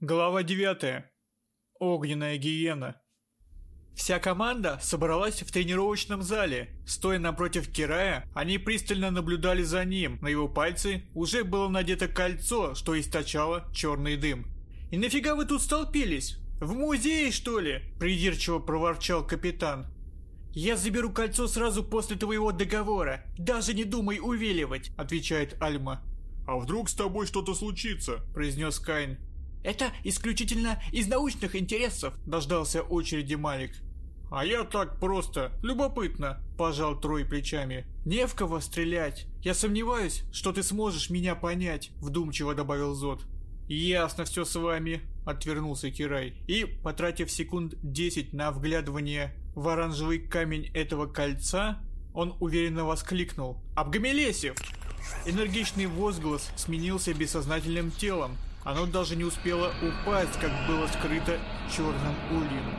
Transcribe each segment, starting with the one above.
Глава 9. Огненная гиена. Вся команда собралась в тренировочном зале. Стоя напротив Кирая, они пристально наблюдали за ним. На его пальцы уже было надето кольцо, что источало черный дым. «И нафига вы тут столпились? В музее, что ли?» – придирчиво проворчал капитан. «Я заберу кольцо сразу после твоего договора. Даже не думай увиливать», – отвечает Альма. «А вдруг с тобой что-то случится?» – произнес Кайн. «Это исключительно из научных интересов», – дождался очереди Малик. «А я так просто, любопытно», – пожал Трой плечами. «Не в кого стрелять. Я сомневаюсь, что ты сможешь меня понять», – вдумчиво добавил Зод. «Ясно все с вами», – отвернулся Кирай. И, потратив секунд десять на вглядывание в оранжевый камень этого кольца, он уверенно воскликнул. «Обгамелесев!» Энергичный возглас сменился бессознательным телом. Оно даже не успело упасть, как было скрыто черным ульем.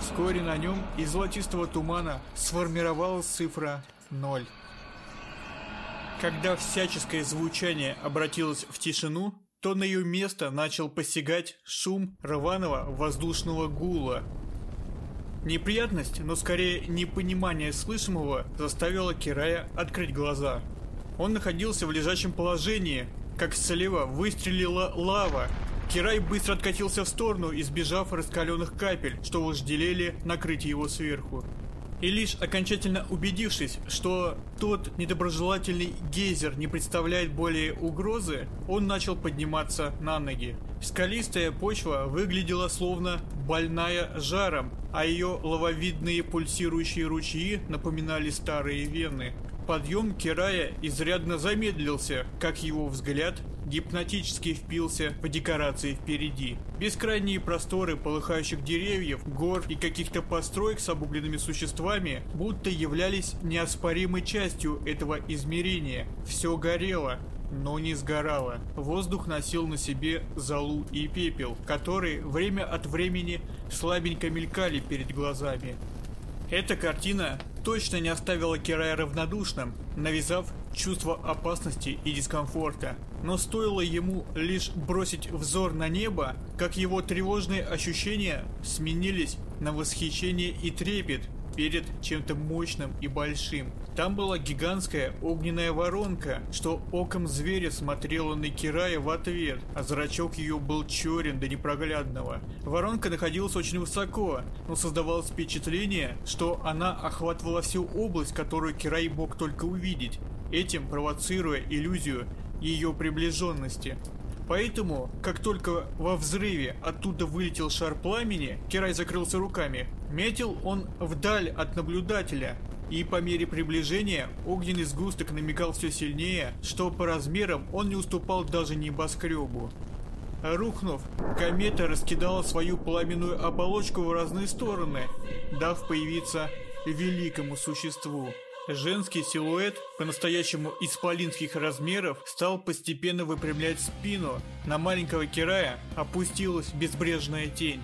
Вскоре на нем из золотистого тумана сформировалась цифра 0. Когда всяческое звучание обратилось в тишину, то на ее место начал посягать шум рваного воздушного гула. Неприятность, но скорее непонимание слышимого заставило Кирая открыть глаза. Он находился в лежачем положении, как слева выстрелила лава. Кирай быстро откатился в сторону, избежав раскаленных капель, что вожделели накрыть его сверху. И лишь окончательно убедившись, что тот недоброжелательный гейзер не представляет более угрозы, он начал подниматься на ноги. Скалистая почва выглядела словно больная жаром, а ее лавовидные пульсирующие ручьи напоминали старые вены. Подъем Кирая изрядно замедлился, как его взгляд гипнотически впился в декорации впереди. Бескрайние просторы полыхающих деревьев, гор и каких-то построек с обугленными существами будто являлись неоспоримой частью этого измерения. Все горело, но не сгорало. Воздух носил на себе золу и пепел, которые время от времени слабенько мелькали перед глазами. Эта картина точно не оставила Кирая равнодушным, навязав чувство опасности и дискомфорта. Но стоило ему лишь бросить взор на небо, как его тревожные ощущения сменились на восхищение и трепет перед чем-то мощным и большим. Там была гигантская огненная воронка, что оком зверя смотрела на Кирая в ответ, а зрачок ее был черен до непроглядного. Воронка находилась очень высоко, но создавалось впечатление, что она охватывала всю область, которую Кирай мог только увидеть, этим провоцируя иллюзию ее приближенности. Поэтому, как только во взрыве оттуда вылетел шар пламени, Кирай закрылся руками. Метил он вдаль от наблюдателя, и по мере приближения огненный сгусток намекал все сильнее, что по размерам он не уступал даже небоскребу. Рухнув, комета раскидала свою пламенную оболочку в разные стороны, дав появиться великому существу. Женский силуэт, по-настоящему исполинских размеров, стал постепенно выпрямлять спину. На маленького Кирая опустилась безбрежная тень.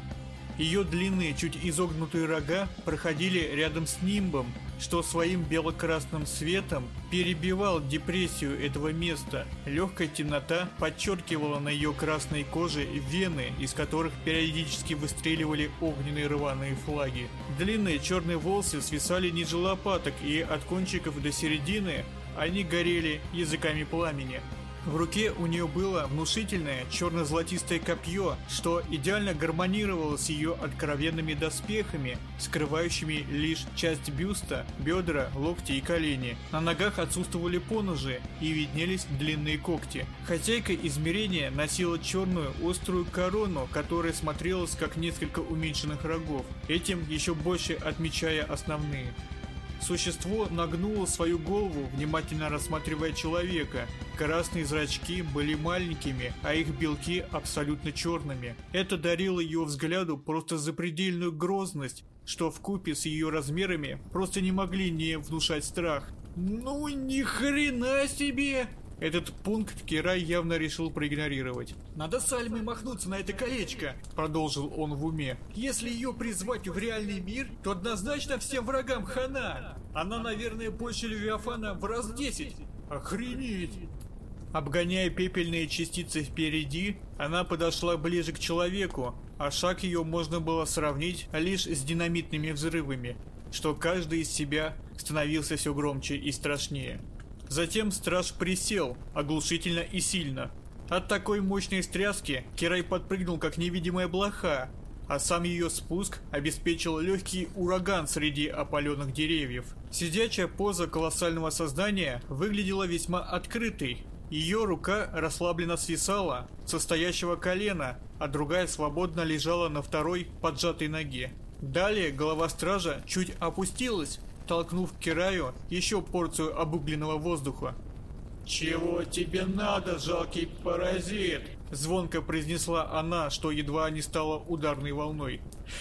Ее длинные, чуть изогнутые рога проходили рядом с нимбом, что своим бело-красным светом перебивал депрессию этого места. Легкая темнота подчеркивала на ее красной коже вены, из которых периодически выстреливали огненные рваные флаги. Длинные черные волосы свисали ниже лопаток, и от кончиков до середины они горели языками пламени. В руке у нее было внушительное черно-золотистое копье, что идеально гармонировало с ее откровенными доспехами, скрывающими лишь часть бюста, бедра, локти и колени. На ногах отсутствовали поножи и виднелись длинные когти. Хозяйка измерения носила черную острую корону, которая смотрелась как несколько уменьшенных рогов, этим еще больше отмечая основные. Существо нагнуло свою голову, внимательно рассматривая человека. Красные зрачки были маленькими, а их белки абсолютно черными. Это дарило ее взгляду просто запредельную грозность, что в купе с ее размерами просто не могли не внушать страх. «Ну ни хрена себе!» Этот пункт Кирай явно решил проигнорировать. «Надо с Альмой махнуться на это колечко», — продолжил он в уме. «Если ее призвать в реальный мир, то однозначно всем врагам хана. Она, наверное, больше Левиафана в раз десять. Охренеть!» Обгоняя пепельные частицы впереди, она подошла ближе к человеку, а шаг ее можно было сравнить лишь с динамитными взрывами, что каждый из себя становился все громче и страшнее. Затем страж присел, оглушительно и сильно. От такой мощной стряски Кирай подпрыгнул, как невидимая блоха, а сам ее спуск обеспечил легкий ураган среди опаленных деревьев. Сидячая поза колоссального создания выглядела весьма открытой. Ее рука расслабленно свисала со стоящего колена, а другая свободно лежала на второй поджатой ноге. Далее голова стража чуть опустилась, толкнув Кираю еще порцию обугленного воздуха. «Чего тебе надо, жалкий паразит?» Звонко произнесла она, что едва не стала ударной волной.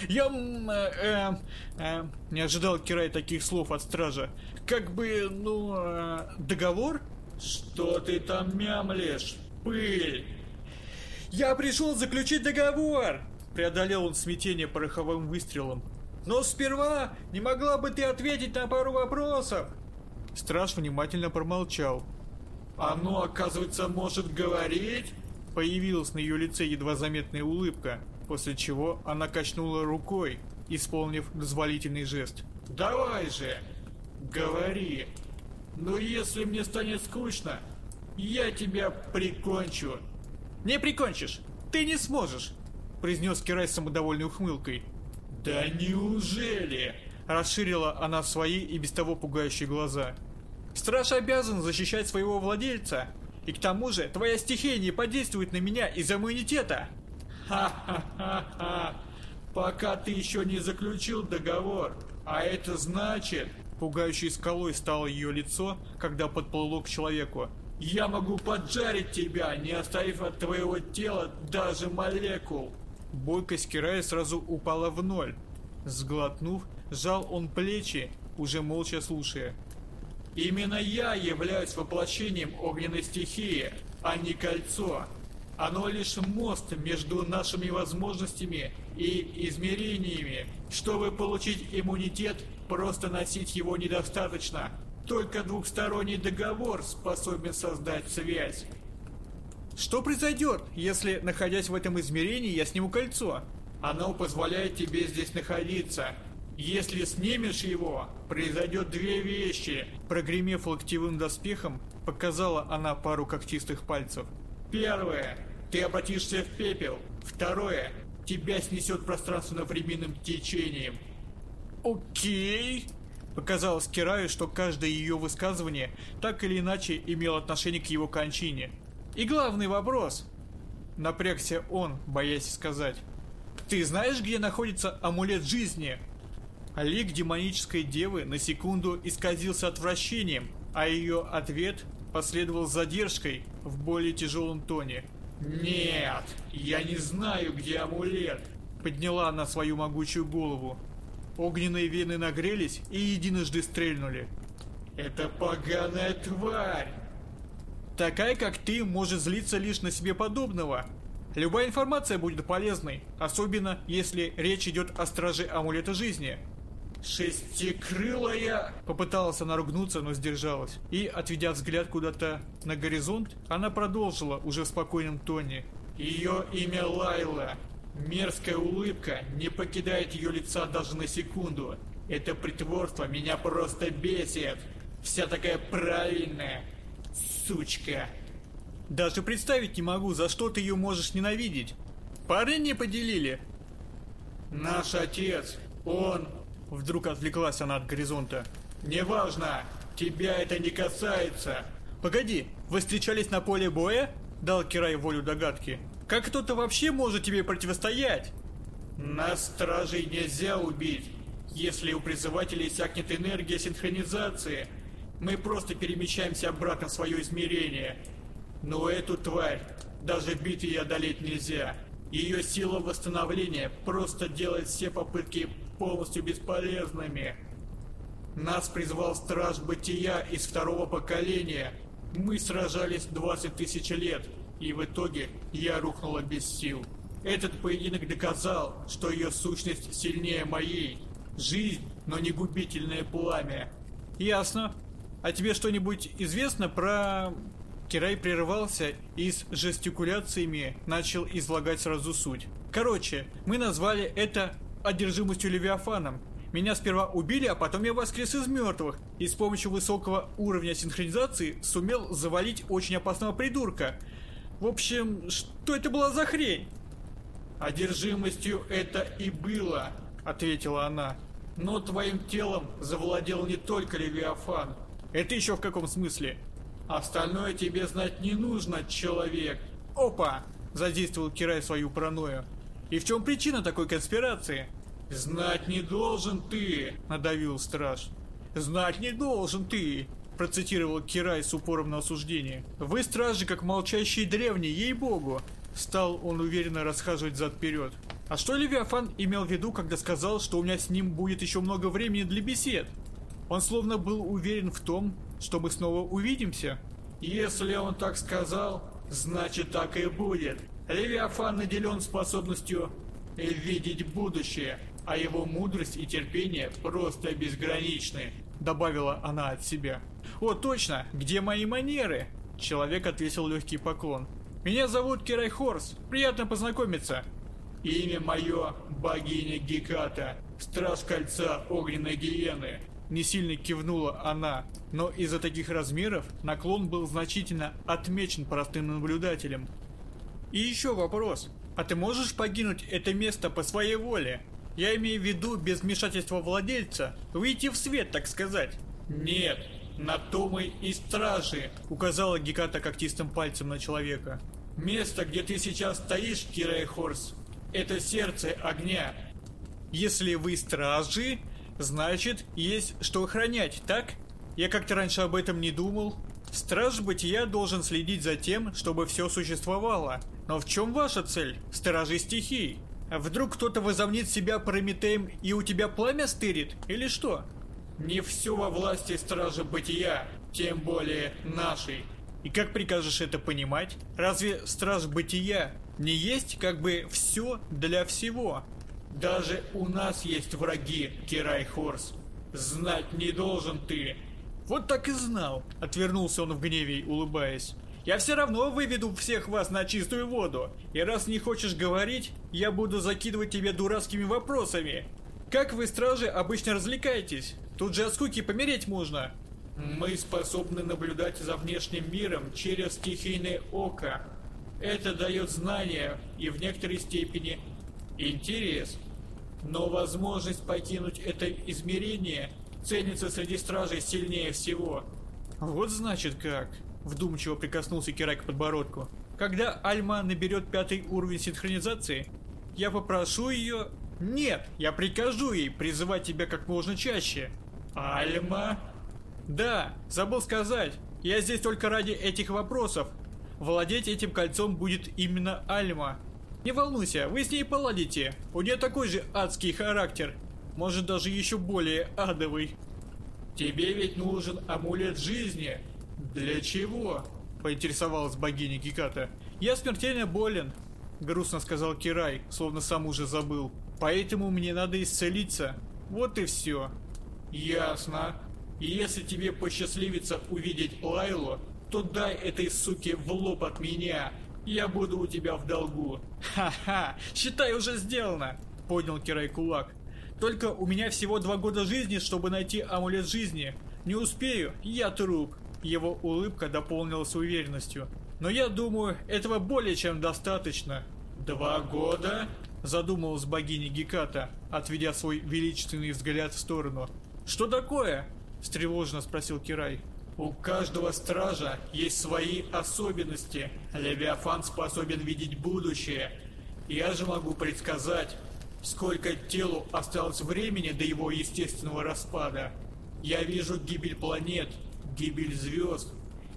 «Я... Э, э, э, не ожидал Кирай таких слов от стража. Как бы, ну... Э, договор?» «Что ты там мямлешь? Пыль!» «Я пришел заключить договор!» Преодолел он смятение пороховым выстрелом. «Но сперва не могла бы ты ответить на пару вопросов?» Страж внимательно промолчал. «Оно, оказывается, может говорить?» Появилась на ее лице едва заметная улыбка, после чего она качнула рукой, исполнив дозволительный жест. «Давай же, говори. Но если мне станет скучно, я тебя прикончу». «Не прикончишь, ты не сможешь», произнес Кирай с самодовольной ухмылкой. «Да неужели?» Расширила она свои и без того пугающие глаза. «Страж обязан защищать своего владельца, и к тому же, твоя стихия не подействует на меня из-за иммунитета. Ха-ха-ха-ха. Пока ты еще не заключил договор. А это значит... Пугающей скалой стало ее лицо, когда подплыло к человеку. Я могу поджарить тебя, не оставив от твоего тела даже молекул. Бойкость Кирая сразу упала в ноль. Сглотнув, сжал он плечи, уже молча слушая. Именно я являюсь воплощением огненной стихии, а не кольцо. Оно лишь мост между нашими возможностями и измерениями. Чтобы получить иммунитет, просто носить его недостаточно. Только двухсторонний договор способен создать связь. Что произойдет, если, находясь в этом измерении, я сниму кольцо? Оно позволяет тебе здесь находиться. Если снимешь его, произойдет две вещи. Прогремев локтевым доспехом, показала она пару когтистых пальцев. Первое. Ты обратишься в пепел. Второе. Тебя снесет пространственно-временным течением. Окей. Показалось Кираю, что каждое ее высказывание так или иначе имело отношение к его кончине. И главный вопрос. Напрягся он, боясь сказать. Ты знаешь, где находится амулет жизни? Лик демонической девы на секунду исказился отвращением, а ее ответ последовал задержкой в более тяжелом тоне. «Нет, я не знаю, где амулет!» Подняла она свою могучую голову. Огненные вены нагрелись и единожды стрельнули. «Это поганая тварь!» Такая, как ты, может злиться лишь на себе подобного. Любая информация будет полезной, особенно если речь идет о страже амулета жизни. «Шестикрылая!» Попыталась она ругнуться, но сдержалась. И, отведя взгляд куда-то на горизонт, она продолжила уже в спокойном тоне. «Ее имя Лайла. Мерзкая улыбка не покидает ее лица даже на секунду. Это притворство меня просто бесит. Вся такая правильная. Сучка!» Даже представить не могу, за что ты ее можешь ненавидеть. Пары не поделили. Наш отец, он Вдруг отвлеклась она от горизонта. «Неважно! Тебя это не касается!» «Погоди, вы встречались на поле боя?» Дал Кирай волю догадки. «Как кто-то вообще может тебе противостоять?» «Нас, стражей, нельзя убить. Если у призывателей иссякнет энергия синхронизации, мы просто перемещаемся обратно в свое измерение. Но эту тварь даже битвой одолеть нельзя. Ее сила восстановления просто делает все попытки полностью бесполезными. Нас призвал Страж Бытия из второго поколения. Мы сражались 20 тысяч лет, и в итоге я рухнула без сил. Этот поединок доказал, что ее сущность сильнее моей. Жизнь, но не губительное пламя. Ясно. А тебе что-нибудь известно про... Кирай прерывался и с жестикуляциями начал излагать сразу суть. Короче, мы назвали это одержимостью Левиафаном. Меня сперва убили, а потом я воскрес из мертвых и с помощью высокого уровня синхронизации сумел завалить очень опасного придурка. В общем, что это была за хрень? Одержимостью это и было, ответила она. Но твоим телом завладел не только Левиафан. Это еще в каком смысле? Остальное тебе знать не нужно, человек. Опа! Задействовал Кирай свою паранойю. И в чем причина такой конспирации? Знать не должен ты, надавил страж. Знать не должен ты, процитировал Кирай с упором на осуждение. Вы стражи, как молчащие древние, ей-богу. Стал он уверенно расхаживать зад-вперед. А что Левиафан имел в виду, когда сказал, что у меня с ним будет еще много времени для бесед? Он словно был уверен в том, что мы снова увидимся. Если он так сказал, значит так и будет. Левиафан наделен способностью видеть будущее, а его мудрость и терпение просто безграничны. Добавила она от себя. О, точно, где мои манеры? Человек отвесил легкий поклон. Меня зовут Кирай Хорс, приятно познакомиться. Имя мое богиня Геката, страж кольца огненной гиены. Не сильно кивнула она, но из-за таких размеров наклон был значительно отмечен простым наблюдателем. И еще вопрос. А ты можешь покинуть это место по своей воле? Я имею в виду без вмешательства владельца, выйти в свет, так сказать. Нет, на то мы и стражи, указала Геката когтистым пальцем на человека. Место, где ты сейчас стоишь, Кирай Хорс, это сердце огня. Если вы стражи, Значит, есть что охранять, так? Я как-то раньше об этом не думал. Страж бытия должен следить за тем, чтобы все существовало. Но в чем ваша цель, стражи стихий? А вдруг кто-то возомнит себя Прометеем и у тебя пламя стырит, или что? Не все во власти стража бытия, тем более нашей. И как прикажешь это понимать? Разве страж бытия не есть как бы все для всего? Даже у нас есть враги, Кирай Хорс. Знать не должен ты. Вот так и знал. Отвернулся он в гневе, улыбаясь. Я все равно выведу всех вас на чистую воду. И раз не хочешь говорить, я буду закидывать тебе дурацкими вопросами. Как вы, стражи, обычно развлекаетесь? Тут же от скуки помереть можно. Мы способны наблюдать за внешним миром через стихийное око. Это дает знания и в некоторой степени интерес. Но возможность покинуть это измерение ценится среди стражей сильнее всего. Вот значит как. Вдумчиво прикоснулся Кирай к подбородку. Когда Альма наберет пятый уровень синхронизации, я попрошу ее... Нет, я прикажу ей призывать тебя как можно чаще. Альма? Да, забыл сказать. Я здесь только ради этих вопросов. Владеть этим кольцом будет именно Альма. Не волнуйся, вы с ней поладите. У нее такой же адский характер. Может, даже еще более адовый. Тебе ведь нужен амулет жизни. Для чего? Поинтересовалась богиня Геката. Я смертельно болен, грустно сказал Кирай, словно сам уже забыл. Поэтому мне надо исцелиться. Вот и все. Ясно. Если тебе посчастливится увидеть Лайлу, то дай этой суке в лоб от меня. Я буду у тебя в долгу. Ха-ха, считай уже сделано, поднял Кирай кулак. Только у меня всего два года жизни, чтобы найти амулет жизни. Не успею, я труп. Его улыбка дополнилась уверенностью. Но я думаю, этого более чем достаточно. Два года? Задумалась богиня Геката, отведя свой величественный взгляд в сторону. Что такое? Встревоженно спросил Кирай. У каждого стража есть свои особенности. Левиафан способен видеть будущее. Я же могу предсказать, сколько телу осталось времени до его естественного распада. Я вижу гибель планет, гибель звезд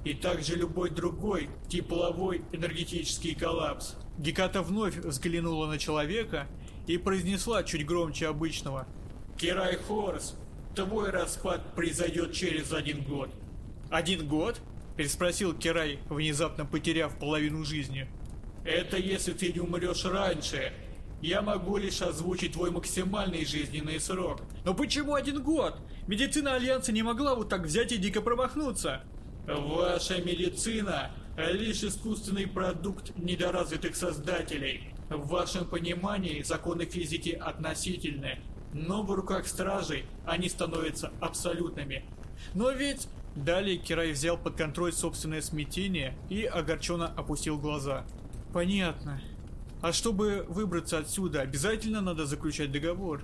и также любой другой тепловой энергетический коллапс. Геката вновь взглянула на человека и произнесла чуть громче обычного. Кирай Хорс, твой распад произойдет через один год. «Один год?» – переспросил Керай, внезапно потеряв половину жизни. «Это если ты не умрешь раньше. Я могу лишь озвучить твой максимальный жизненный срок». «Но почему один год? Медицина Альянса не могла вот так взять и дико промахнуться». Ваша медицина – лишь искусственный продукт недоразвитых создателей. В вашем понимании законы физики относительны, но в руках стражей они становятся абсолютными. Но ведь... Далее Кирай взял под контроль собственное смятение и огорченно опустил глаза. Понятно. А чтобы выбраться отсюда, обязательно надо заключать договор.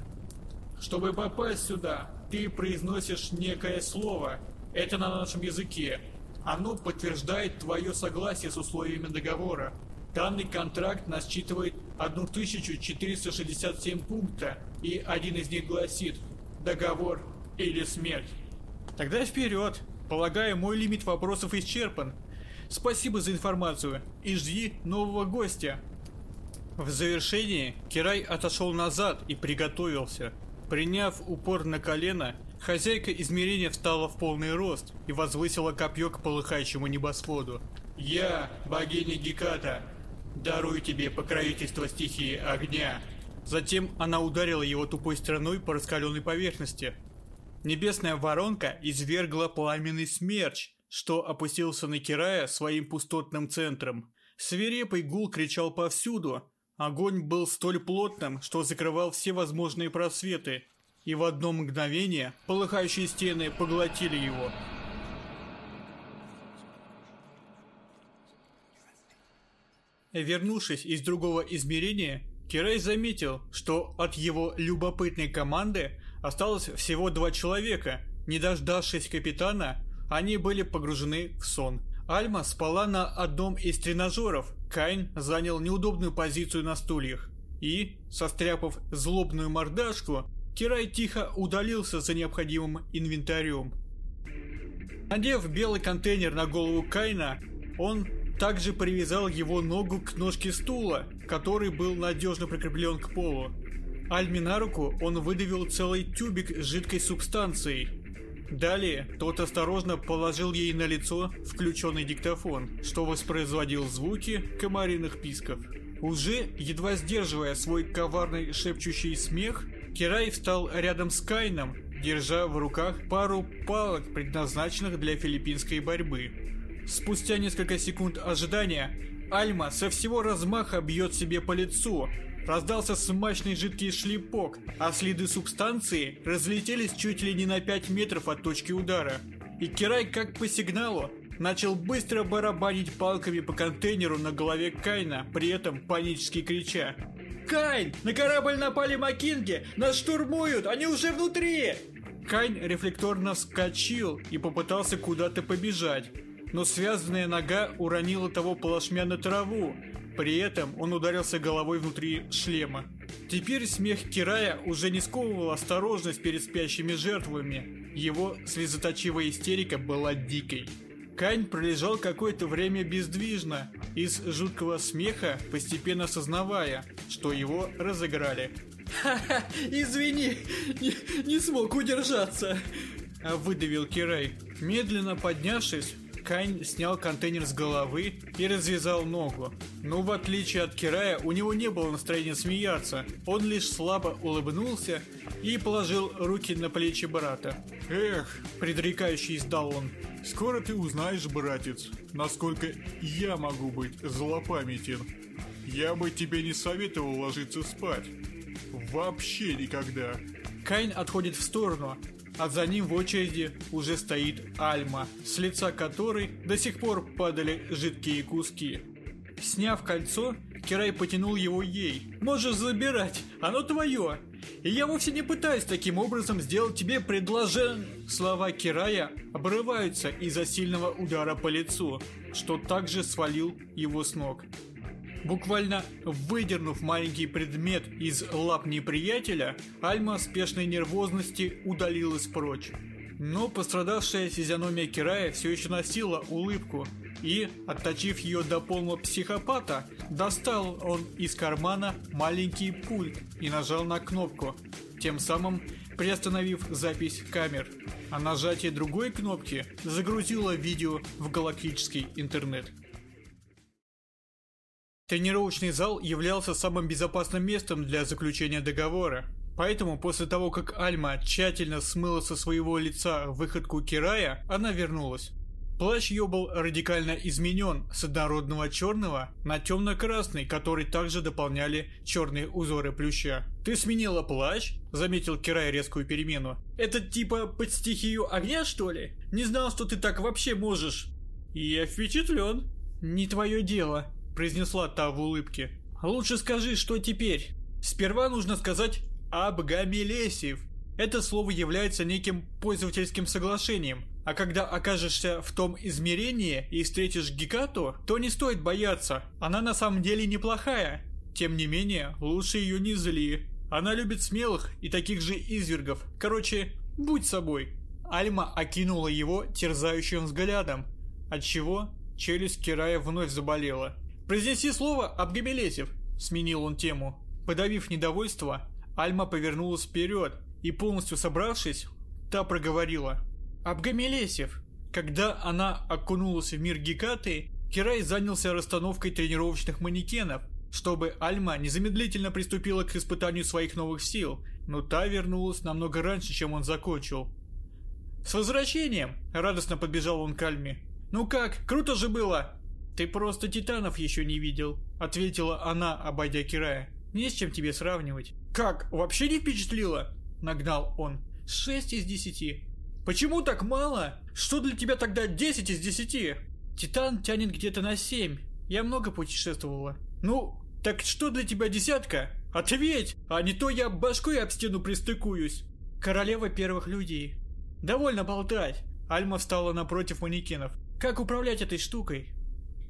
Чтобы попасть сюда, ты произносишь некое слово. Это на нашем языке. Оно подтверждает твое согласие с условиями договора. Данный контракт насчитывает 1467 пункта, и один из них гласит «Договор или смерть». Тогда вперед! Полагаю, мой лимит вопросов исчерпан. Спасибо за информацию и жди нового гостя. В завершении Кирай отошел назад и приготовился. Приняв упор на колено, хозяйка измерения встала в полный рост и возвысила копье к полыхающему небосводу. «Я, богиня Геката, дарую тебе покровительство стихии огня». Затем она ударила его тупой стороной по раскаленной поверхности. Небесная воронка извергла пламенный смерч, что опустился на Кирая своим пустотным центром. Свирепый гул кричал повсюду. Огонь был столь плотным, что закрывал все возможные просветы, и в одно мгновение полыхающие стены поглотили его. Вернувшись из другого измерения, Кирай заметил, что от его любопытной команды осталось всего два человека. Не дождавшись капитана, они были погружены в сон. Альма спала на одном из тренажеров. Кайн занял неудобную позицию на стульях. И, состряпав злобную мордашку, Кирай тихо удалился за необходимым инвентарем. Надев белый контейнер на голову Кайна, он также привязал его ногу к ножке стула, который был надежно прикреплен к полу. Альме на руку он выдавил целый тюбик с жидкой субстанцией, Далее тот осторожно положил ей на лицо включенный диктофон, что воспроизводил звуки комариных писков. Уже едва сдерживая свой коварный шепчущий смех, Кирай встал рядом с Кайном, держа в руках пару палок, предназначенных для филиппинской борьбы. Спустя несколько секунд ожидания, Альма со всего размаха бьет себе по лицу, Раздался смачный жидкий шлепок, а следы субстанции разлетелись чуть ли не на 5 метров от точки удара. И Кирай, как по сигналу, начал быстро барабанить палками по контейнеру на голове Кайна, при этом панически крича. «Кайн! На корабль напали макинги! Нас штурмуют! Они уже внутри!» Кайн рефлекторно вскочил и попытался куда-то побежать, но связанная нога уронила того плашмя на траву, при этом он ударился головой внутри шлема. Теперь смех Кирая уже не сковывал осторожность перед спящими жертвами. Его слезоточивая истерика была дикой. Кань пролежал какое-то время бездвижно, из жуткого смеха постепенно осознавая, что его разыграли. «Ха-ха, извини, не, не смог удержаться!» Выдавил Кирай. Медленно поднявшись, Кань снял контейнер с головы и развязал ногу. Но в отличие от Кирая, у него не было настроения смеяться. Он лишь слабо улыбнулся и положил руки на плечи брата. «Эх!» – предрекающий издал он. «Скоро ты узнаешь, братец, насколько я могу быть злопамятен. Я бы тебе не советовал ложиться спать. Вообще никогда!» Кайн отходит в сторону, а за ним в очереди уже стоит Альма, с лица которой до сих пор падали жидкие куски. Сняв кольцо, Кирай потянул его ей. «Можешь забирать, оно твое!» И я вовсе не пытаюсь таким образом сделать тебе предложение. Слова Кирая обрываются из-за сильного удара по лицу, что также свалил его с ног. Буквально выдернув маленький предмет из лап неприятеля, Альма в спешной нервозности удалилась прочь. Но пострадавшая физиономия Кирая все еще носила улыбку, и, отточив ее до полного психопата, достал он из кармана маленький пульт и нажал на кнопку, тем самым приостановив запись камер. А нажатие другой кнопки загрузило видео в галактический интернет. Тренировочный зал являлся самым безопасным местом для заключения договора. Поэтому после того, как Альма тщательно смыла со своего лица выходку Кирая, она вернулась. Плащ ее был радикально изменен с однородного черного на темно-красный, который также дополняли черные узоры плюща. «Ты сменила плащ?» – заметил Кирай резкую перемену. «Это типа под стихию огня, что ли? Не знал, что ты так вообще можешь». «Я впечатлен». «Не твое дело», – произнесла та в улыбке. «Лучше скажи, что теперь?» «Сперва нужно сказать «Абгамелесив». Это слово является неким пользовательским соглашением, а когда окажешься в том измерении и встретишь Гекату, то не стоит бояться, она на самом деле неплохая. Тем не менее, лучше ее не зли. Она любит смелых и таких же извергов. Короче, будь собой. Альма окинула его терзающим взглядом, отчего челюсть Кирая вновь заболела. «Произнеси слово Абгамелесев», — сменил он тему. Подавив недовольство, Альма повернулась вперед и, полностью собравшись, та проговорила. Абгамелесев. Когда она окунулась в мир Гекаты, Кирай занялся расстановкой тренировочных манекенов, чтобы Альма незамедлительно приступила к испытанию своих новых сил, но та вернулась намного раньше, чем он закончил. «С возвращением!» – радостно подбежал он к Альме. «Ну как, круто же было!» «Ты просто титанов еще не видел», – ответила она, обойдя Кирая. «Не с чем тебе сравнивать». «Как, вообще не впечатлило?» – нагнал он. «Шесть из десяти. Почему так мало? Что для тебя тогда 10 из 10? Титан тянет где-то на 7. Я много путешествовала. Ну, так что для тебя десятка? Ответь, а не то я башкой об стену пристыкуюсь. Королева первых людей. Довольно болтать. Альма встала напротив манекенов. Как управлять этой штукой?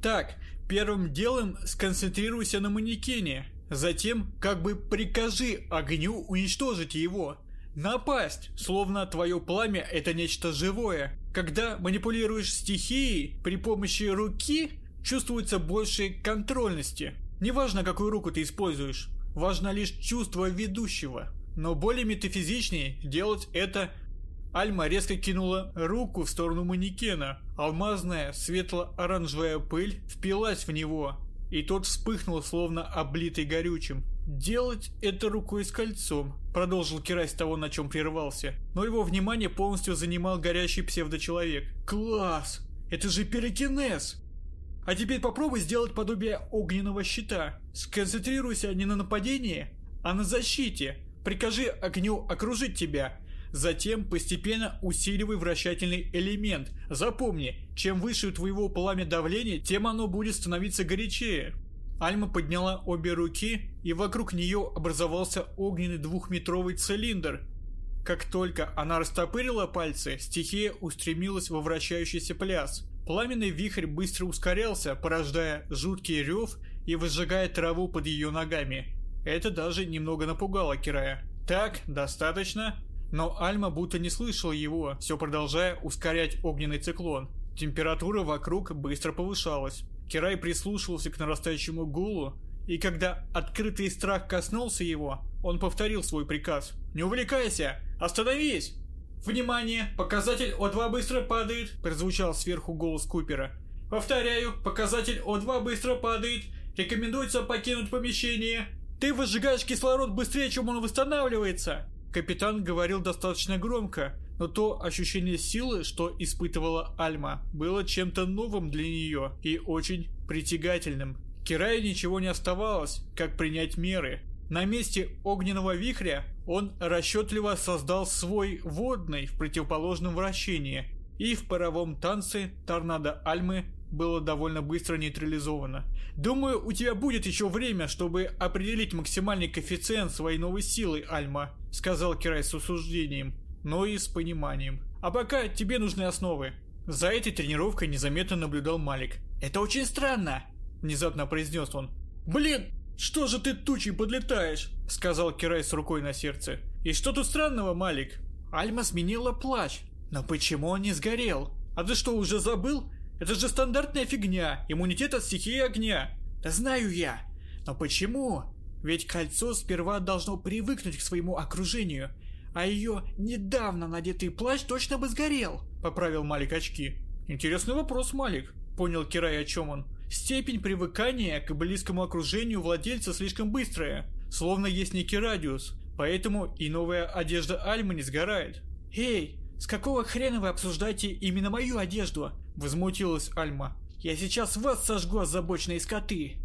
Так, первым делом сконцентрируйся на манекене. Затем, как бы прикажи огню уничтожить его. Напасть, словно твое пламя это нечто живое. Когда манипулируешь стихией при помощи руки, чувствуется больше контрольности. Неважно, какую руку ты используешь, важно лишь чувство ведущего. Но более метафизичнее делать это Альма резко кинула руку в сторону манекена. Алмазная светло-оранжевая пыль впилась в него, и тот вспыхнул, словно облитый горючим. «Делать это рукой с кольцом», — продолжил Кирай с того, на чем прервался. Но его внимание полностью занимал горящий псевдочеловек. «Класс! Это же перекинез!» «А теперь попробуй сделать подобие огненного щита. Сконцентрируйся не на нападении, а на защите. Прикажи огню окружить тебя. Затем постепенно усиливай вращательный элемент. Запомни, чем выше у твоего пламя давление, тем оно будет становиться горячее. Альма подняла обе руки, и вокруг нее образовался огненный двухметровый цилиндр. Как только она растопырила пальцы, стихия устремилась во вращающийся пляс. Пламенный вихрь быстро ускорялся, порождая жуткий рев и выжигая траву под ее ногами. Это даже немного напугало Кирая. «Так, достаточно?» Но Альма будто не слышала его, все продолжая ускорять огненный циклон. Температура вокруг быстро повышалась. Кирай прислушивался к нарастающему гулу, и когда открытый страх коснулся его, он повторил свой приказ. «Не увлекайся! Остановись!» «Внимание! Показатель О2 быстро падает!» – прозвучал сверху голос Купера. «Повторяю, показатель О2 быстро падает! Рекомендуется покинуть помещение!» «Ты выжигаешь кислород быстрее, чем он восстанавливается!» Капитан говорил достаточно громко, но то ощущение силы, что испытывала Альма, было чем-то новым для нее и очень притягательным. Кираю ничего не оставалось, как принять меры. На месте огненного вихря он расчетливо создал свой водный в противоположном вращении, и в паровом танце торнадо Альмы было довольно быстро нейтрализовано. «Думаю, у тебя будет еще время, чтобы определить максимальный коэффициент своей новой силы, Альма», сказал Кирай с осуждением но и с пониманием. А пока тебе нужны основы. За этой тренировкой незаметно наблюдал Малик. «Это очень странно!» – внезапно произнес он. «Блин, что же ты тучей подлетаешь?» – сказал Кирай с рукой на сердце. «И что тут странного, Малик?» Альма сменила плащ. Но почему он не сгорел? А ты что, уже забыл? Это же стандартная фигня, иммунитет от стихии огня. Да знаю я. Но почему? Ведь кольцо сперва должно привыкнуть к своему окружению, а ее недавно надетый плащ точно бы сгорел», — поправил Малик очки. «Интересный вопрос, Малик», — понял Кирай, о чем он. «Степень привыкания к близкому окружению владельца слишком быстрая, словно есть некий радиус, поэтому и новая одежда Альмы не сгорает». «Эй, «С какого хрена вы обсуждаете именно мою одежду?» – возмутилась Альма. «Я сейчас вас сожгу, озабоченные скоты!»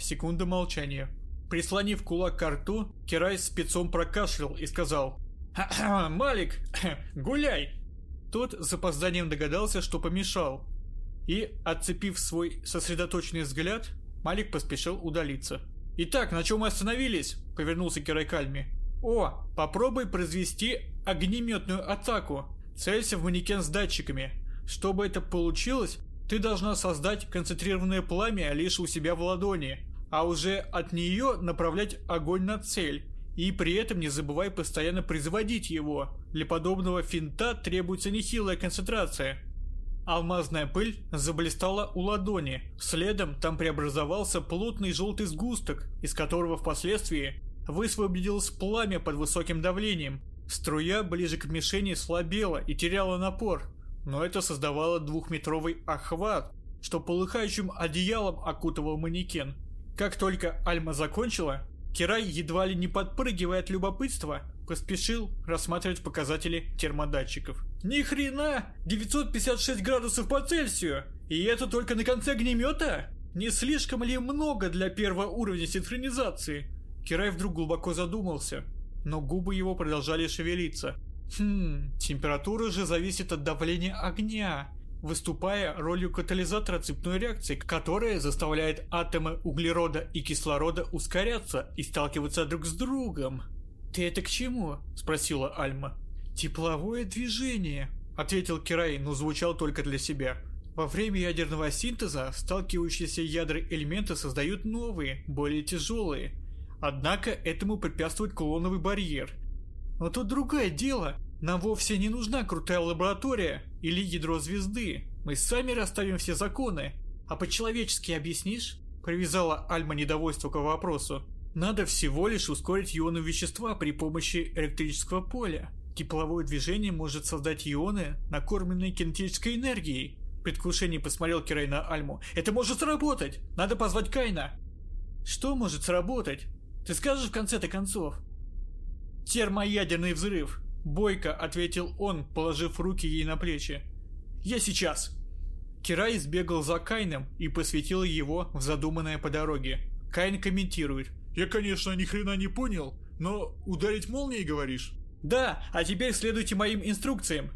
Секунда молчания. Прислонив кулак к рту, Кирай спецом прокашлял и сказал «Ха-ха, Малик, гуляй!» Тот с запозданием догадался, что помешал. И, отцепив свой сосредоточенный взгляд, Малик поспешил удалиться. «Итак, на чем мы остановились?» – повернулся Кирай к Альме. «О, попробуй произвести огнеметную атаку. Целься в манекен с датчиками. Чтобы это получилось, ты должна создать концентрированное пламя лишь у себя в ладони, а уже от нее направлять огонь на цель. И при этом не забывай постоянно производить его. Для подобного финта требуется нехилая концентрация. Алмазная пыль заблистала у ладони. Следом там преобразовался плотный желтый сгусток, из которого впоследствии высвободилось пламя под высоким давлением. Струя ближе к мишени слабела и теряла напор, но это создавало двухметровый охват, что полыхающим одеялом окутывал манекен. Как только Альма закончила, Кирай, едва ли не подпрыгивая от любопытства, поспешил рассматривать показатели термодатчиков. Ни хрена! 956 градусов по Цельсию! И это только на конце огнемета? Не слишком ли много для первого уровня синхронизации? Кирай вдруг глубоко задумался, но губы его продолжали шевелиться. Хм, температура же зависит от давления огня, выступая ролью катализатора цепной реакции, которая заставляет атомы углерода и кислорода ускоряться и сталкиваться друг с другом. «Ты это к чему?» – спросила Альма. «Тепловое движение», – ответил Кирай, но звучал только для себя. Во время ядерного синтеза сталкивающиеся ядра элементы создают новые, более тяжелые. Однако этому препятствует колоновый барьер. Но тут другое дело. Нам вовсе не нужна крутая лаборатория или ядро звезды. Мы сами расставим все законы. А по-человечески объяснишь? Привязала Альма недовольство к вопросу. Надо всего лишь ускорить ионы вещества при помощи электрического поля. Тепловое движение может создать ионы, накормленные кинетической энергией. В предвкушении посмотрел Кирай на Альму. Это может сработать! Надо позвать Кайна! Что может сработать? Ты скажешь в конце-то концов? Термоядерный взрыв. Бойко ответил он, положив руки ей на плечи. «Я сейчас!» Кирай сбегал за Кайном и посвятил его в задуманное по дороге. Кайн комментирует. «Я, конечно, ни хрена не понял, но ударить молнией, говоришь?» «Да, а теперь следуйте моим инструкциям!»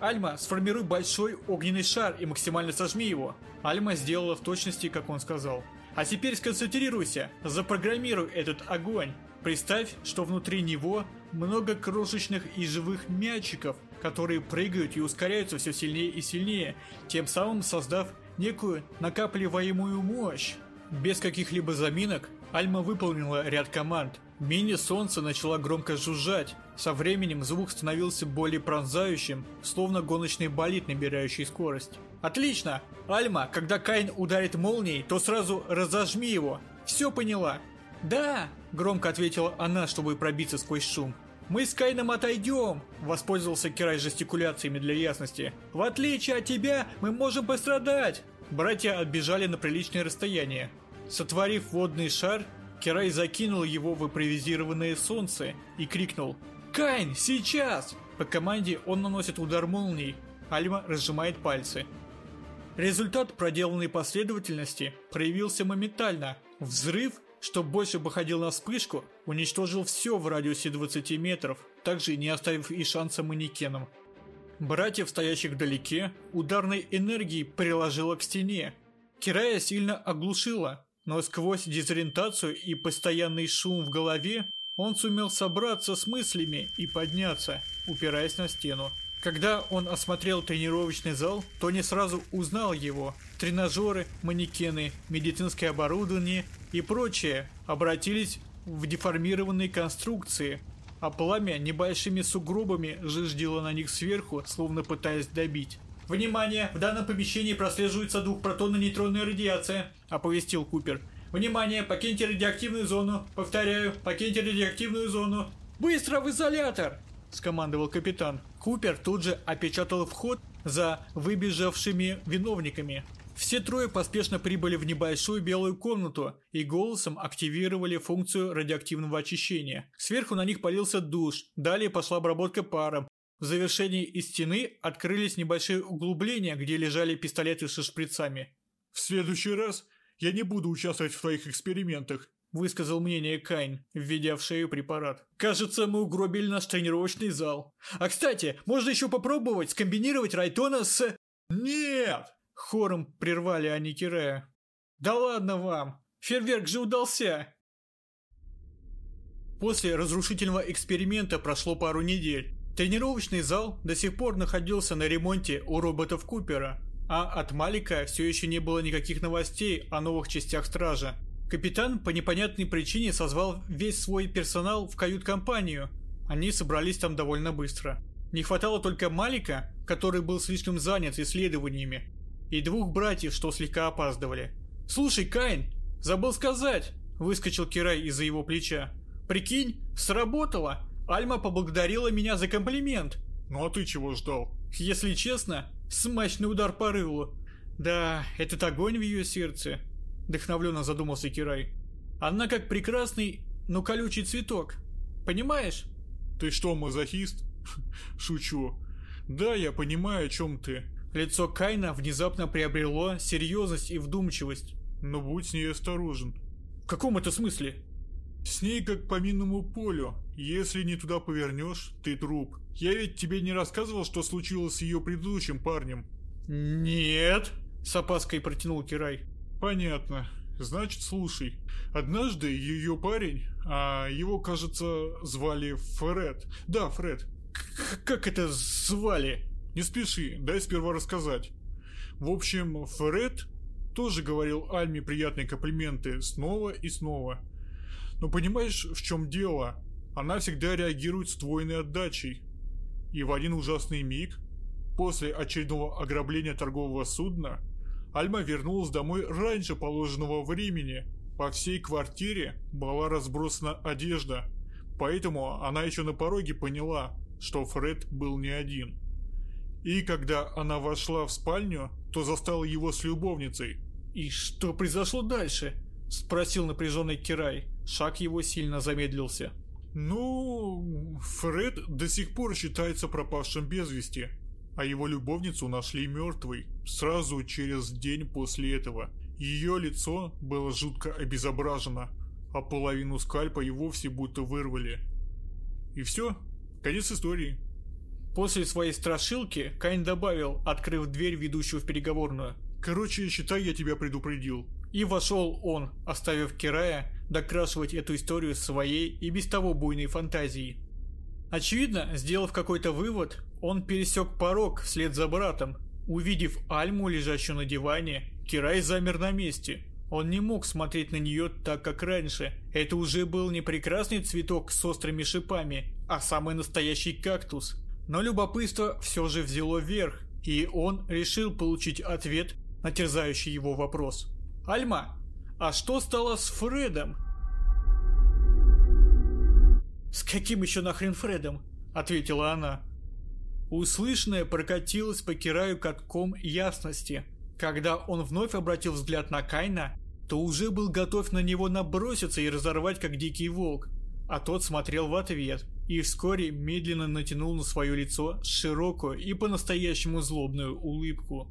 Альма, сформируй большой огненный шар и максимально сожми его. Альма сделала в точности, как он сказал. А теперь сконцентрируйся, запрограммируй этот огонь. Представь, что внутри него много крошечных и живых мячиков, которые прыгают и ускоряются все сильнее и сильнее, тем самым создав некую накапливаемую мощь. Без каких-либо заминок Альма выполнила ряд команд. Мини-солнце начало громко жужжать. Со временем звук становился более пронзающим, словно гоночный болид, набирающий скорость. «Отлично! Альма, когда Кайн ударит молнией, то сразу разожми его. Все поняла?» «Да!» – громко ответила она, чтобы пробиться сквозь шум. «Мы с Кайном отойдем!» – воспользовался Кирай жестикуляциями для ясности. «В отличие от тебя, мы можем пострадать!» Братья отбежали на приличное расстояние. Сотворив водный шар, Кирай закинул его в импровизированное солнце и крикнул «Кайн, сейчас!» По команде он наносит удар молнии. Альма разжимает пальцы. Результат проделанной последовательности проявился моментально. Взрыв что больше походил на вспышку, уничтожил все в радиусе 20 метров, также не оставив и шанса манекенам. Братьев, стоящих вдалеке, ударной энергией приложило к стене. Кирая сильно оглушила, но сквозь дезориентацию и постоянный шум в голове он сумел собраться с мыслями и подняться, упираясь на стену. Когда он осмотрел тренировочный зал, то не сразу узнал его. Тренажеры, манекены, медицинское оборудование и прочее обратились в деформированные конструкции, а пламя небольшими сугробами жиждило на них сверху, словно пытаясь добить. «Внимание! В данном помещении прослеживается двухпротонно-нейтронная радиация», – оповестил Купер. «Внимание! Покиньте радиоактивную зону! Повторяю, покиньте радиоактивную зону!» «Быстро в изолятор!» – скомандовал капитан. Купер тут же опечатал вход за выбежавшими виновниками. Все трое поспешно прибыли в небольшую белую комнату и голосом активировали функцию радиоактивного очищения. Сверху на них полился душ, далее пошла обработка паром, В завершении из стены открылись небольшие углубления, где лежали пистолеты со шприцами. «В следующий раз я не буду участвовать в твоих экспериментах», высказал мнение Кайн, введя в шею препарат. «Кажется, мы угробили наш тренировочный зал. А кстати, можно еще попробовать скомбинировать Райтона с...» «Нет!» — хором прервали они Кирая. «Да ладно вам! Фейерверк же удался!» После разрушительного эксперимента прошло пару недель. Тренировочный зал до сих пор находился на ремонте у роботов Купера, а от Малика все еще не было никаких новостей о новых частях Стража. Капитан по непонятной причине созвал весь свой персонал в кают-компанию. Они собрались там довольно быстро. Не хватало только Малика, который был слишком занят исследованиями, и двух братьев, что слегка опаздывали. «Слушай, Кайн, забыл сказать!» – выскочил Кирай из-за его плеча. «Прикинь, сработало! Альма поблагодарила меня за комплимент!» «Ну а ты чего ждал?» «Если честно, смачный удар по рылу. Да, этот огонь в ее сердце!» – вдохновленно задумался Кирай. «Она как прекрасный, но колючий цветок. Понимаешь?» «Ты что, мазохист?» «Шучу. Да, я понимаю, о чем ты. Лицо Кайна внезапно приобрело серьезность и вдумчивость. Но будь с ней осторожен. В каком это смысле? С ней как по минному полю. Если не туда повернешь, ты труп. Я ведь тебе не рассказывал, что случилось с ее предыдущим парнем. Нет, с опаской протянул Кирай. Понятно. Значит, слушай. Однажды ее парень, а его, кажется, звали Фред. Да, Фред. Как это звали? Не спеши, дай сперва рассказать. В общем, Фред тоже говорил Альме приятные комплименты снова и снова. Но понимаешь, в чем дело? Она всегда реагирует с двойной отдачей. И в один ужасный миг, после очередного ограбления торгового судна, Альма вернулась домой раньше положенного времени. По всей квартире была разбросана одежда, поэтому она еще на пороге поняла, что Фред был не один. И когда она вошла в спальню, то застала его с любовницей. «И что произошло дальше?» – спросил напряженный Кирай. Шаг его сильно замедлился. «Ну, Фред до сих пор считается пропавшим без вести, а его любовницу нашли мертвой сразу через день после этого. Ее лицо было жутко обезображено, а половину скальпа и вовсе будто вырвали. И все, Конец истории. После своей страшилки Кайн добавил, открыв дверь, ведущую в переговорную. «Короче, считай, я тебя предупредил». И вошел он, оставив Кирая докрашивать эту историю своей и без того буйной фантазией. Очевидно, сделав какой-то вывод, он пересек порог вслед за братом. Увидев Альму, лежащую на диване, Кирай замер на месте. Он не мог смотреть на нее так, как раньше. Это уже был не прекрасный цветок с острыми шипами, а самый настоящий кактус. Но любопытство все же взяло верх, и он решил получить ответ на терзающий его вопрос. «Альма, а что стало с Фредом?» «С каким еще нахрен Фредом?» – ответила она. Услышанное прокатилось по Кираю катком ясности. Когда он вновь обратил взгляд на Кайна, то уже был готов на него наброситься и разорвать, как дикий волк. А тот смотрел в ответ и вскоре медленно натянул на свое лицо широкую и по-настоящему злобную улыбку.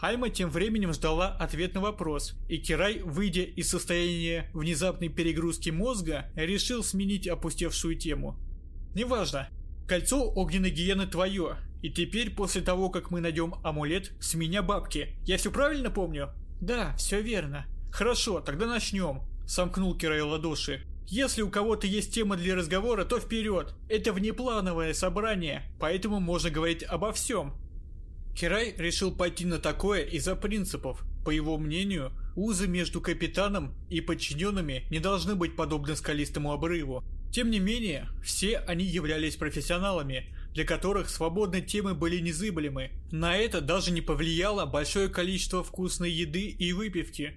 Альма тем временем ждала ответ на вопрос, и Кирай, выйдя из состояния внезапной перегрузки мозга, решил сменить опустевшую тему. «Неважно. Кольцо огненной гиены твое, и теперь после того, как мы найдем амулет, с меня бабки. Я все правильно помню?» «Да, все верно», «Хорошо, тогда начнем», — сомкнул Кирай ладоши. «Если у кого-то есть тема для разговора, то вперед. Это внеплановое собрание, поэтому можно говорить обо всем». Кирай решил пойти на такое из-за принципов. По его мнению, узы между капитаном и подчиненными не должны быть подобны скалистому обрыву. Тем не менее, все они являлись профессионалами, для которых свободные темы были незыблемы. На это даже не повлияло большое количество вкусной еды и выпивки.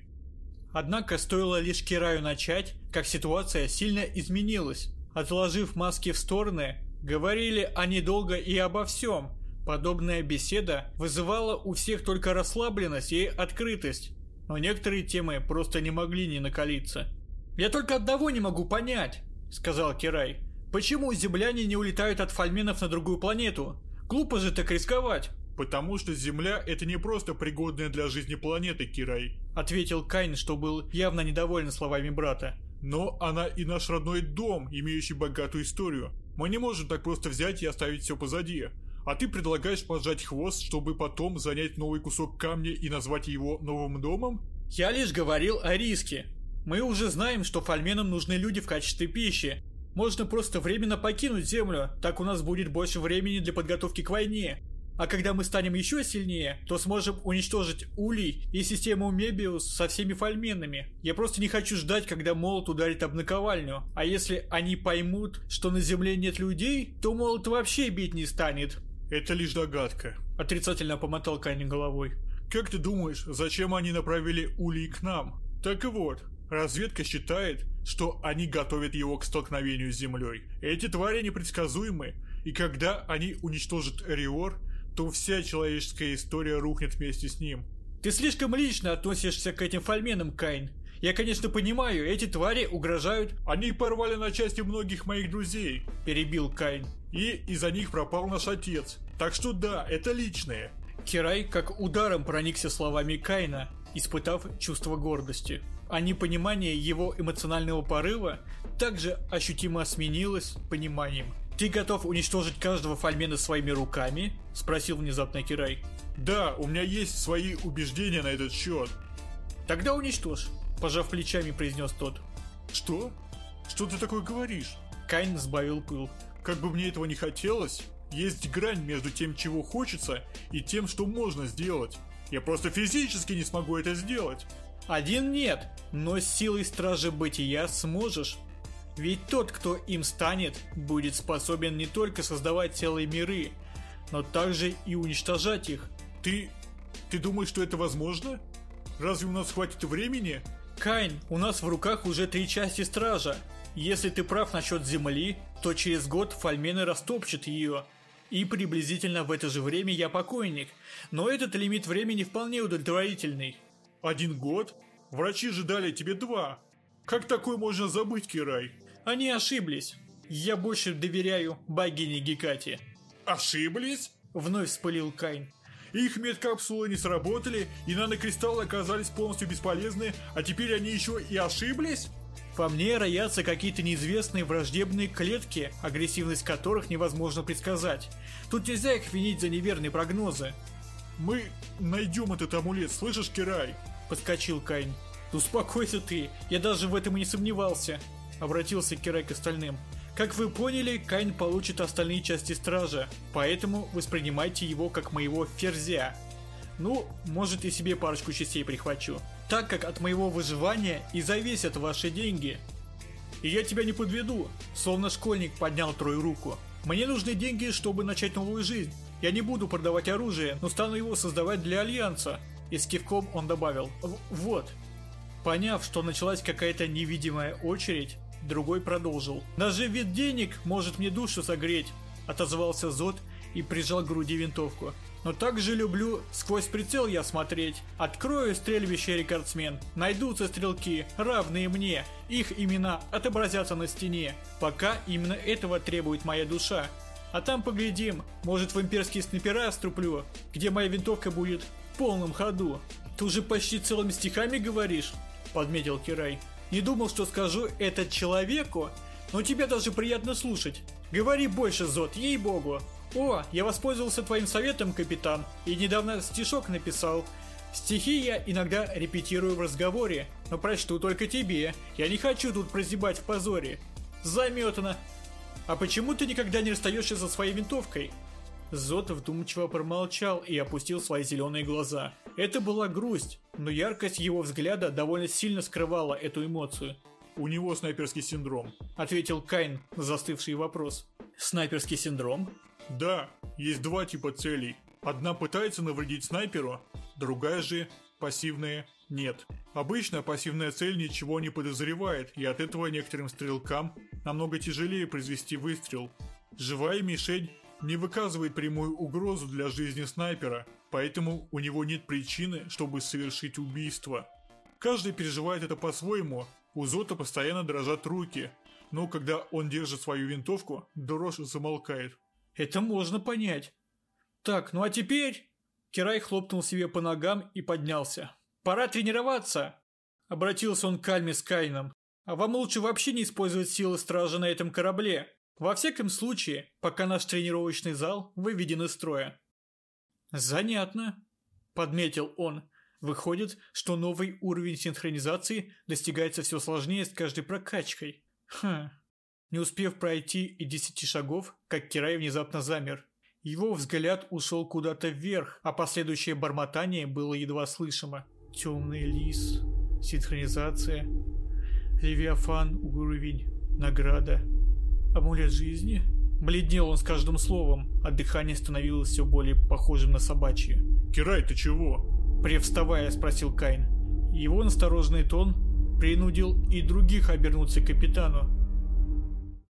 Однако стоило лишь Кираю начать, как ситуация сильно изменилась. Отложив маски в стороны, говорили они долго и обо всем. Подобная беседа вызывала у всех только расслабленность и открытость. Но некоторые темы просто не могли не накалиться. «Я только одного не могу понять», — сказал Кирай. Почему земляне не улетают от фольменов на другую планету? Глупо же так рисковать. Потому что Земля — это не просто пригодная для жизни планета, Кирай. Ответил Кайн, что был явно недоволен словами брата. Но она и наш родной дом, имеющий богатую историю. Мы не можем так просто взять и оставить все позади. А ты предлагаешь поджать хвост, чтобы потом занять новый кусок камня и назвать его новым домом? Я лишь говорил о риске. Мы уже знаем, что фольменам нужны люди в качестве пищи. Можно просто временно покинуть Землю, так у нас будет больше времени для подготовки к войне. А когда мы станем еще сильнее, то сможем уничтожить Улей и систему Мебиус со всеми фольменами. Я просто не хочу ждать, когда молот ударит об наковальню. А если они поймут, что на Земле нет людей, то молот вообще бить не станет. Это лишь догадка. Отрицательно помотал Канни головой. Как ты думаешь, зачем они направили Улей к нам? Так и вот, разведка считает, что они готовят его к столкновению с Землей. Эти твари непредсказуемы, и когда они уничтожат Риор, то вся человеческая история рухнет вместе с ним. Ты слишком лично относишься к этим фольменам, Кайн. Я, конечно, понимаю, эти твари угрожают... Они порвали на части многих моих друзей. Перебил Кайн. И из-за них пропал наш отец. Так что да, это личное. Кирай как ударом проникся словами Кайна, испытав чувство гордости. А непонимание его эмоционального порыва также ощутимо сменилось пониманием. «Ты готов уничтожить каждого фольмена своими руками?» – спросил внезапно Кирай. «Да, у меня есть свои убеждения на этот счет». «Тогда уничтожь», – пожав плечами, произнес тот. «Что? Что ты такое говоришь?» Кайн сбавил пыл. «Как бы мне этого не хотелось, есть грань между тем, чего хочется, и тем, что можно сделать. Я просто физически не смогу это сделать». «Один нет, но с силой Стражи Бытия сможешь», ведь тот, кто им станет, будет способен не только создавать целые миры, но также и уничтожать их. Ты... ты думаешь, что это возможно? Разве у нас хватит времени? Кайн, у нас в руках уже три части Стража. Если ты прав насчет Земли, то через год Фольмены растопчут ее. И приблизительно в это же время я покойник. Но этот лимит времени вполне удовлетворительный. Один год? Врачи же дали тебе два. Как такое можно забыть, Кирай? Они ошиблись. Я больше доверяю богине Гекате. Ошиблись? Вновь вспылил Кайн. Их медкапсулы не сработали, и нанокристаллы оказались полностью бесполезны, а теперь они еще и ошиблись? Во мне роятся какие-то неизвестные враждебные клетки, агрессивность которых невозможно предсказать. Тут нельзя их винить за неверные прогнозы. Мы найдем этот амулет, слышишь, Кирай? Подскочил Кайн. Успокойся ты, я даже в этом и не сомневался обратился Кирай к остальным. Как вы поняли, Кайн получит остальные части Стража, поэтому воспринимайте его как моего ферзя. Ну, может и себе парочку частей прихвачу, так как от моего выживания и зависят ваши деньги. И я тебя не подведу, словно школьник поднял трою руку. Мне нужны деньги, чтобы начать новую жизнь. Я не буду продавать оружие, но стану его создавать для Альянса. И с кивком он добавил, вот. Поняв, что началась какая-то невидимая очередь, Другой продолжил. «Даже вид денег может мне душу согреть», — отозвался Зод и прижал к груди винтовку. «Но также люблю сквозь прицел я смотреть. Открою стрельбище рекордсмен. Найдутся стрелки, равные мне. Их имена отобразятся на стене. Пока именно этого требует моя душа. А там поглядим, может в имперские снайпера струплю, где моя винтовка будет в полном ходу. Ты уже почти целыми стихами говоришь?» — подметил Кирай. Не думал, что скажу это человеку, но тебе даже приятно слушать. Говори больше, Зод, ей-богу. О, я воспользовался твоим советом, капитан, и недавно стишок написал. Стихи я иногда репетирую в разговоре, но прочту только тебе. Я не хочу тут прозябать в позоре. Заметано. А почему ты никогда не расстаешься со своей винтовкой? Зот вдумчиво промолчал и опустил свои зеленые глаза. Это была грусть, но яркость его взгляда довольно сильно скрывала эту эмоцию. «У него снайперский синдром», — ответил Кайн на застывший вопрос. «Снайперский синдром?» «Да, есть два типа целей. Одна пытается навредить снайперу, другая же пассивная нет. Обычно пассивная цель ничего не подозревает, и от этого некоторым стрелкам намного тяжелее произвести выстрел. Живая мишень не выказывает прямую угрозу для жизни снайпера, поэтому у него нет причины, чтобы совершить убийство. Каждый переживает это по-своему, у Зота постоянно дрожат руки. Но когда он держит свою винтовку, дрожь замолкает. Это можно понять. Так, ну а теперь... Кирай хлопнул себе по ногам и поднялся. «Пора тренироваться!» Обратился он к Альме с Кайном. «А вам лучше вообще не использовать силы стражи на этом корабле. Во всяком случае, пока наш тренировочный зал выведен из строя». «Занятно», — подметил он. «Выходит, что новый уровень синхронизации достигается все сложнее с каждой прокачкой. Хм». Не успев пройти и десяти шагов, как Кирай внезапно замер. Его взгляд ушел куда-то вверх, а последующее бормотание было едва слышимо. Темный лис, синхронизация, Левиафан уровень, награда, амулет жизни. Бледнел он с каждым словом, а дыхание становилось все более похожим на собачье. «Кирай, ты чего?» Привставая, спросил Кайн. Его настороженный тон принудил и других обернуться к капитану.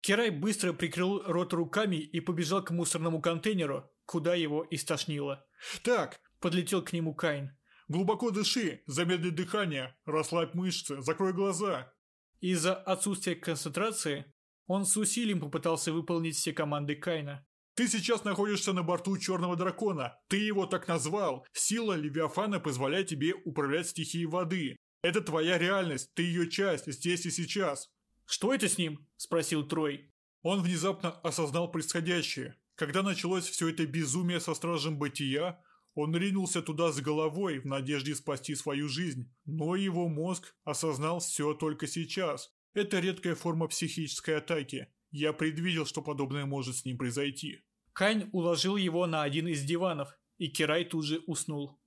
Кирай быстро прикрыл рот руками и побежал к мусорному контейнеру, куда его и стошнило. «Так!» – подлетел к нему Кайн. «Глубоко дыши, замедли дыхание, расслабь мышцы, закрой глаза!» Из-за отсутствия концентрации он с усилием попытался выполнить все команды Кайна. «Ты сейчас находишься на борту Черного Дракона. Ты его так назвал. Сила Левиафана позволяет тебе управлять стихией воды. Это твоя реальность, ты ее часть, здесь и сейчас. «Что это с ним?» – спросил Трой. Он внезапно осознал происходящее. Когда началось все это безумие со стражем бытия, он ринулся туда с головой в надежде спасти свою жизнь, но его мозг осознал все только сейчас. Это редкая форма психической атаки. Я предвидел, что подобное может с ним произойти. Кайн уложил его на один из диванов, и Кирай тут же уснул.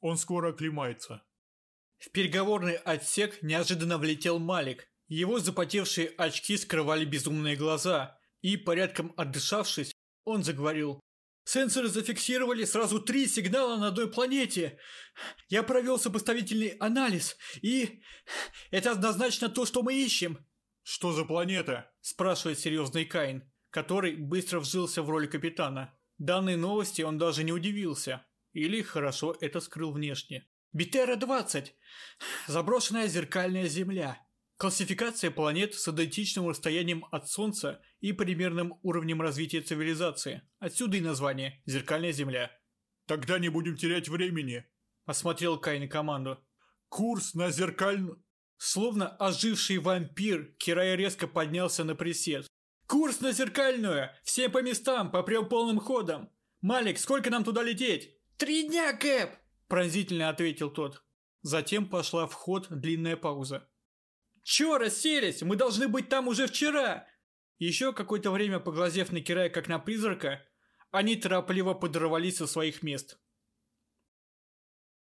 Он скоро оклемается. В переговорный отсек неожиданно влетел Малик. Его запотевшие очки скрывали безумные глаза, и, порядком отдышавшись, он заговорил. «Сенсоры зафиксировали сразу три сигнала на одной планете. Я провел сопоставительный анализ, и это однозначно то, что мы ищем». «Что за планета?» – спрашивает серьезный Каин, который быстро вжился в роль капитана. Данной новости он даже не удивился. Или хорошо это скрыл внешне. «Битера-20. Заброшенная зеркальная Земля. Классификация планет с идентичным расстоянием от Солнца и примерным уровнем развития цивилизации. Отсюда и название «Зеркальная Земля». «Тогда не будем терять времени», – осмотрел Кайн команду. «Курс на зеркальную...» Словно оживший вампир, Кирай резко поднялся на присед. «Курс на зеркальную! Все по местам, попрем полным ходом! Малик, сколько нам туда лететь?» «Три дня, Кэп!» – пронзительно ответил тот. Затем пошла в ход длинная пауза. «Чё расселись? Мы должны быть там уже вчера!» Еще какое-то время поглазев на Кирая как на призрака, они торопливо подорвались со своих мест.